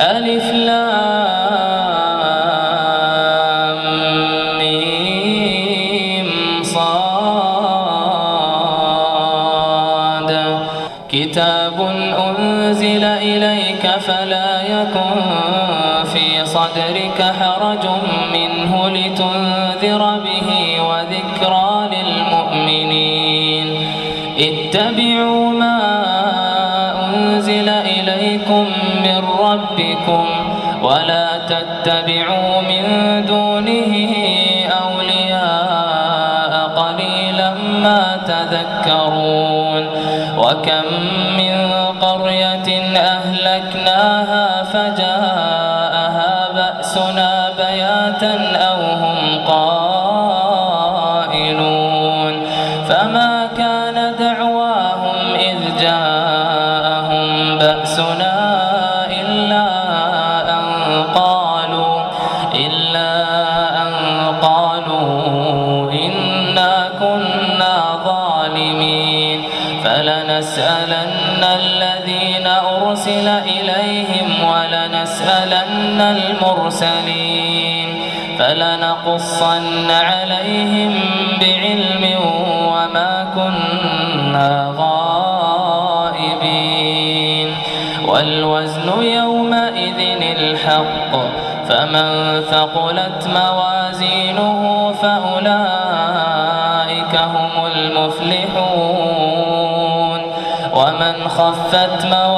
ألف وكم من ولنسألن المرسلين فلنقصن عليهم بعلم وما كنا غائبين والوزن يومئذ الحق فمن ثقلت موازينه فأولئك هم المفلحون ومن خفت موازينه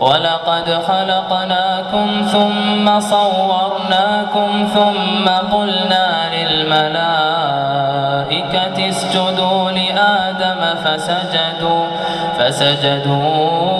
ولقد خلقناكم ثم صورناكم ثم قلنا للملائكة اسجدوا لآدم فسجدوا فسجدوا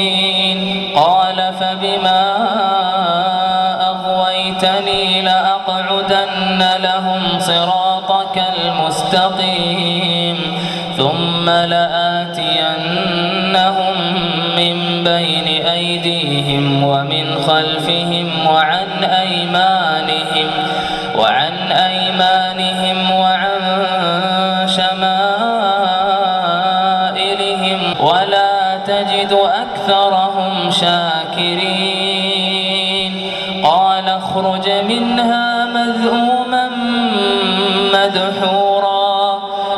المستقيم ثم لآتينهم من بين أيديهم ومن خلفهم وعن أيمانهم وعن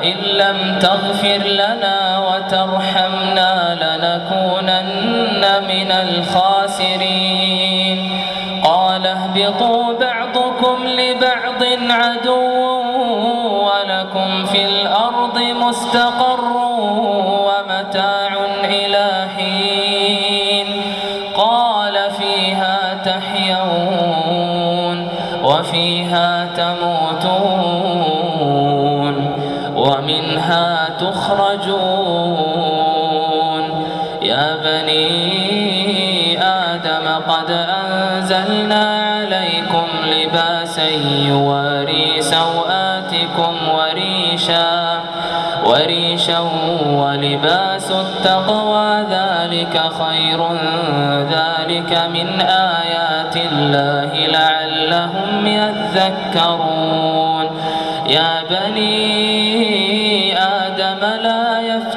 وإن لم تغفر لنا وترحمنا لنكونن من الخاسرين قال اهبطوا بعضكم لبعض عدو ولكم في الأرض مستقر ومتاع تخرجون. يا بني آدم قد أنزلنا عليكم لباسا يواري سوآتكم وريشا وريشا ولباس التقوى. ذلك خير ذلك من آيات الله لعلهم يذكرون. يا بني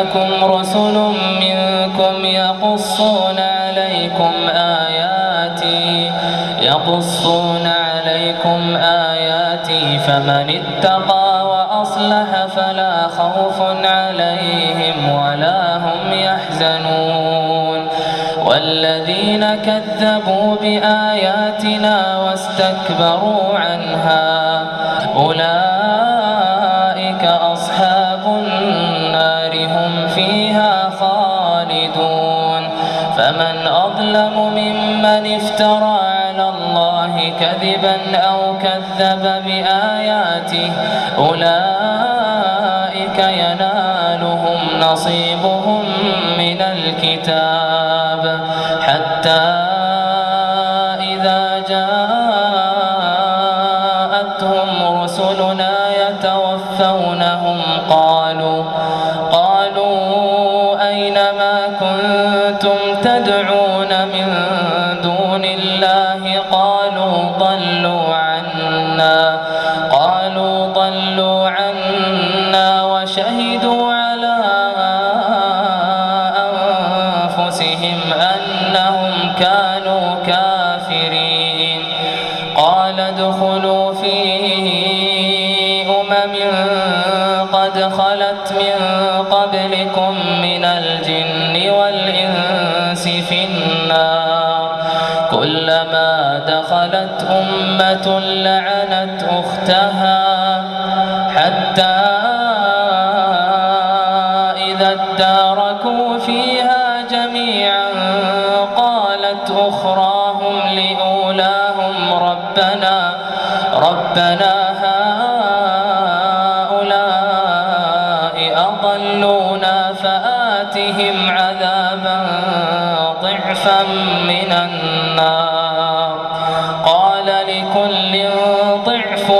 يأتينكم رسل منكم يقصون عليكم آياتي يقصون عليكم آياتي فمن اتقى وأصلح فلا خوف عليهم ولا هم يحزنون. والذين كذبوا بآياتنا واستكبروا عنها أولئك كذبا أو كذب بآياته أولئك ينالهم نصيبهم من الكتاب. حتى ضلوا ربنا هؤلاء أضلونا فآتهم عذابا ضعفا من النار. قال لكل ضعف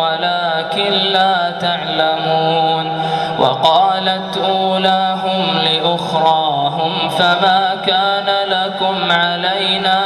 ولكن لا تعلمون. وقالت أولاهم لأخراهم فما كان لكم علينا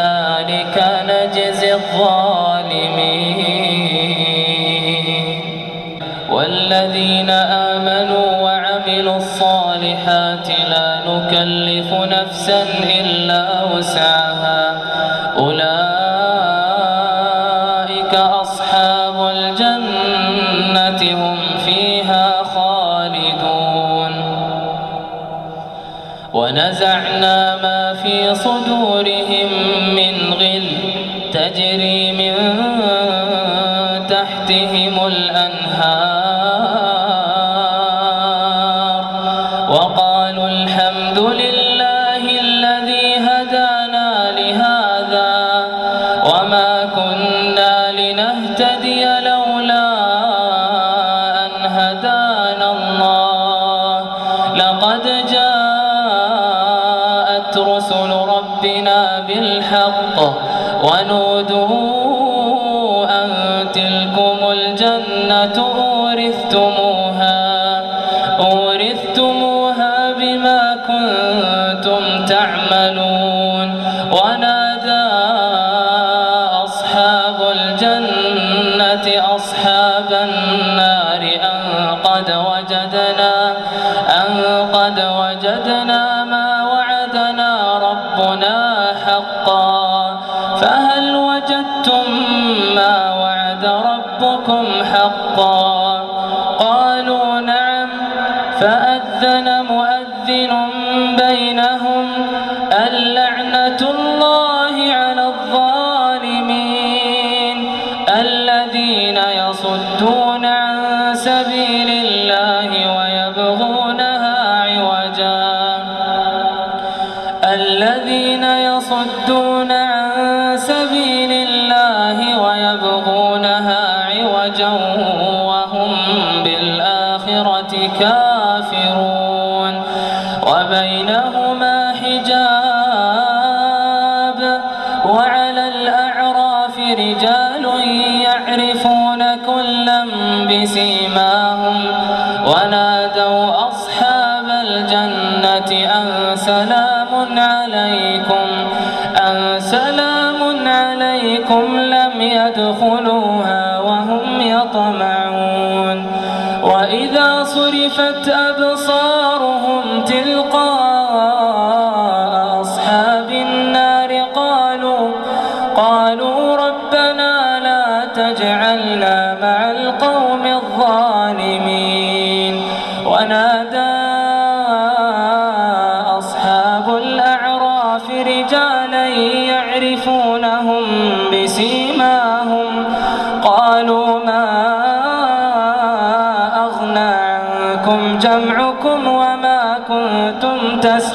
تحتهم الأنهار. فهل وجدتم ما وعد ربكم حقا؟ قالوا نعم فأذن مؤذن بينهم عليكم. أن سلام عليكم لم يدخلوها وهم يطمعون. وإذا صرفت أبصارهم تلقاء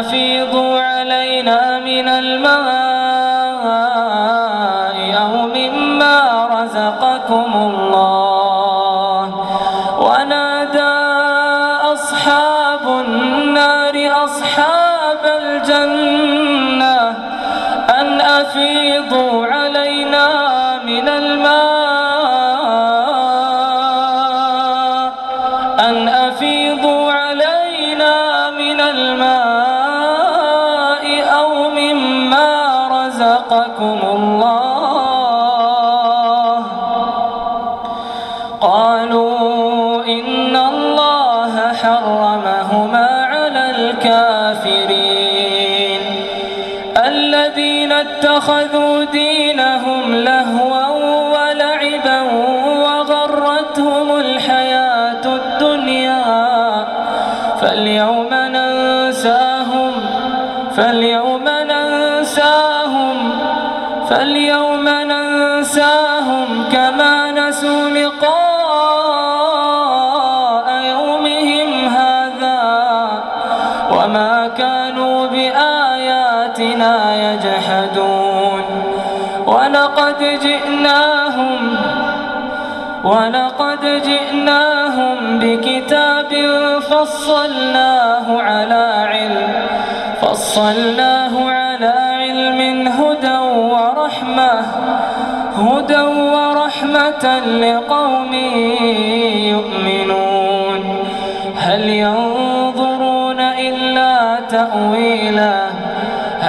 أفيضوا علينا من الماء أو مما رزقكم الله قالوا إن الله حرمهما على الكافرين الذين اتخذوا دينهم يجحدون. ولقد جئناهم ولقد جئناهم بكتاب فصلناه على علم فصلناه على علم هدى ورحمة هدى ورحمة لقوم يؤمنون. هل ينظرون إلا تأويله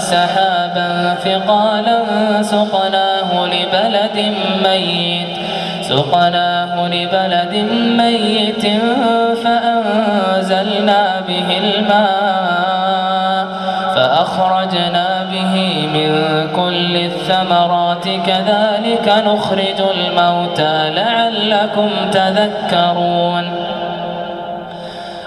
سحابا ثقالا سقناه لبلد ميت سقناه لبلد ميت فأنزلنا به الماء فأخرجنا به من كل الثمرات كذلك نخرج الموتى لعلكم تذكرون.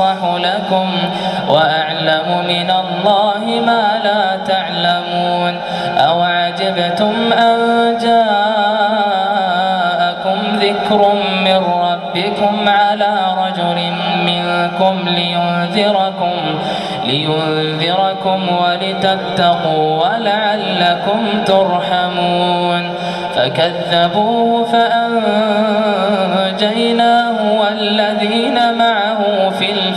وأنصح لكم وأعلم من الله ما لا تعلمون. أوعجبتم أن جاءكم ذكر من ربكم على رجل منكم لينذركم لينذركم ولتتقوا ولعلكم ترحمون. فكذبوه فأنجيناه والذين معه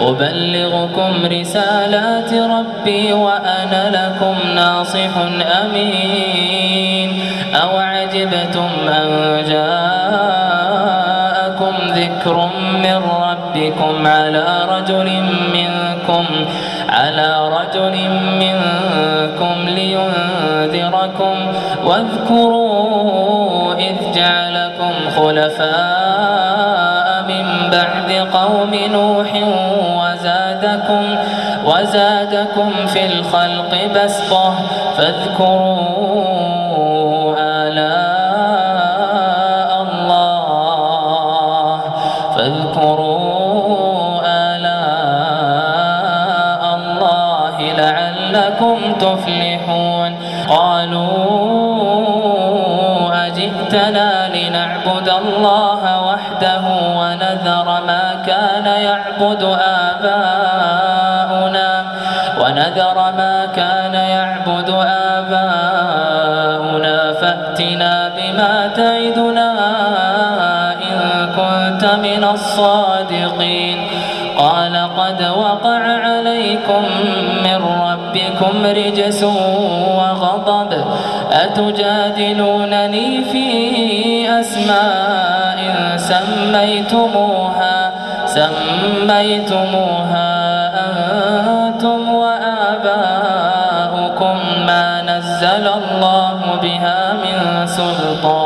أبلغكم رسالات ربي وأنا لكم ناصح أمين. أوعجبتم أن جاءكم ذكر من ربكم على رجل منكم على رجل منكم لينذركم واذكروا إذ جعلكم خلفاء بعد قوم نوح وزادكم وزادكم في الخلق بسطة فاذكروا آلاء الله فاذكروا آلاء الله لعلكم تفلحون قالوا أجئتنا لنعبد الله ونذر ما كان يعبد آباؤنا ونذر ما كان يعبد آباؤنا فأتنا بما تعدنا إن كنت من الصادقين. قال قد وقع عليكم من ربكم رجس وغضب. أتجادلونني في أسماء سميتموها سميتموها أنتم وآباؤكم ما نزل الله بها من سلطان.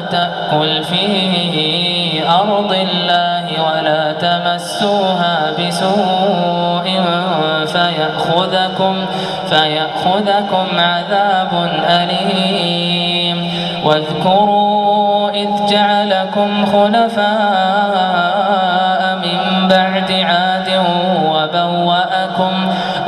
تأكل في أرض الله ولا تمسوها بسوء فيأخذكم, فيأخذكم عذاب أليم. واذكروا إذ جعلكم خلفاء من بعد عاد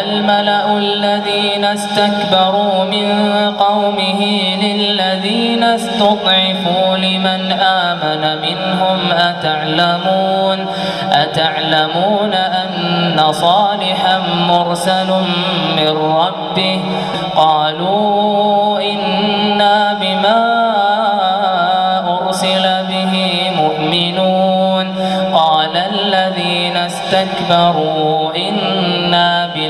الملأ الذين استكبروا من قومه للذين استضعفوا لمن آمن منهم أتعلمون أتعلمون أن صالحا مرسل من ربه قالوا إنا بما أرسل به مؤمنون قال الذين استكبروا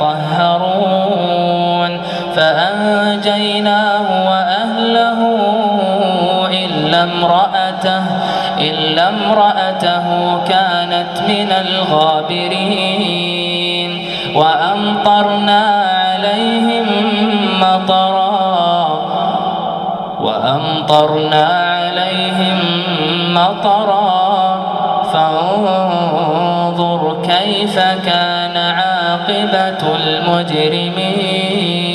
يتطهرون فأنجيناه وأهله إلا امرأته إلا امرأته كانت من الغابرين. وأمطرنا عليهم مطرا وأمطرنا عليهم مطرا. فانظر كيف كان عاقبة المجرمين.